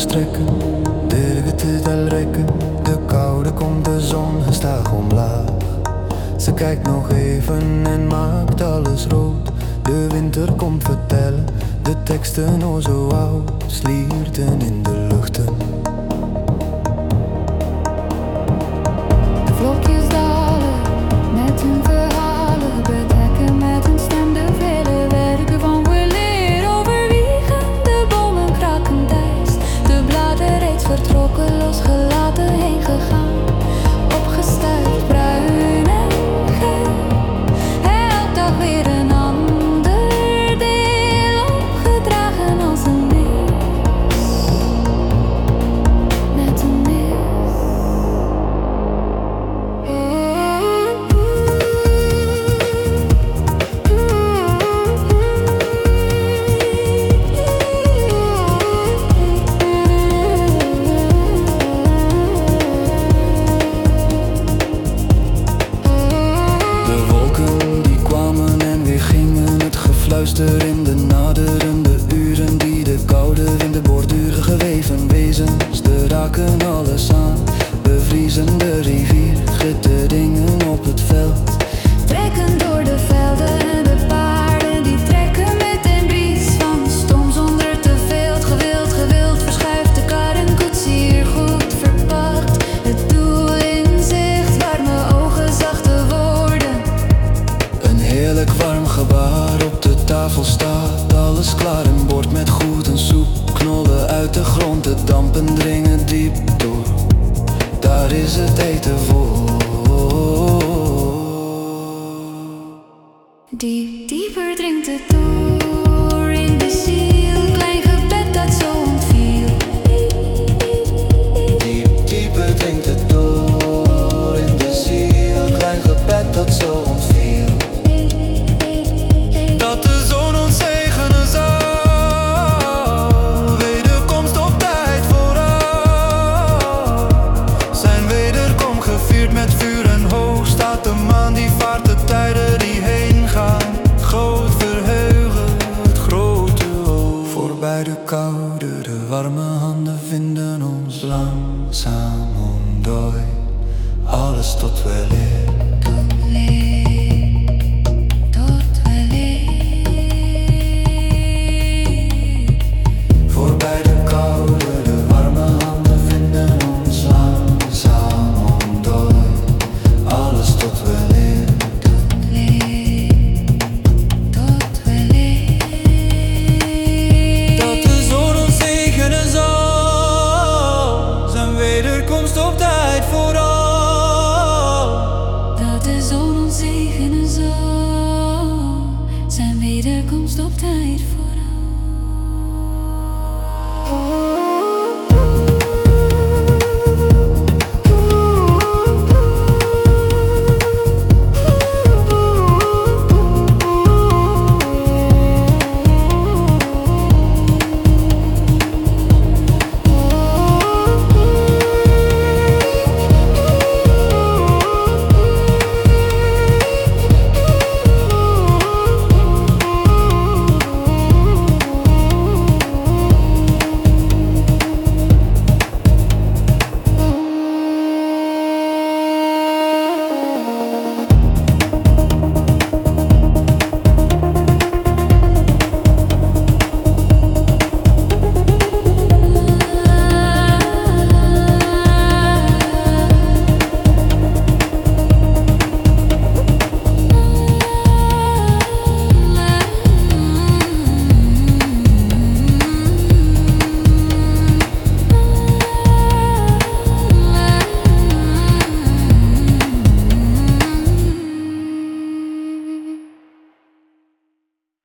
strekken, het al rekken. De koude komt de zon gestaag omlaag. Ze kijkt nog even en maakt alles rood. De winter komt vertellen, de teksten o zo oud, slierten in de. De het gefluister in de naderende uren die de koude borduren geweven wezens. De raken alles aan, bevriezen de rivier, heerlijk warm gebaar op de tafel staat, alles klaar, een bord met goed en soep. Knollen uit de grond, de dampen dringen diep door. Daar is het eten voor. Diep, dieper dringt het door Tot wel leer, tot wel leer. Voorbij de koude, de warme handen vinden ons langzaam ontdooi. Alles tot wel leer, tot wel leer, tot wel. Dat de zon ons tegen zijn zal zijn wederkomst op tijd. died for us.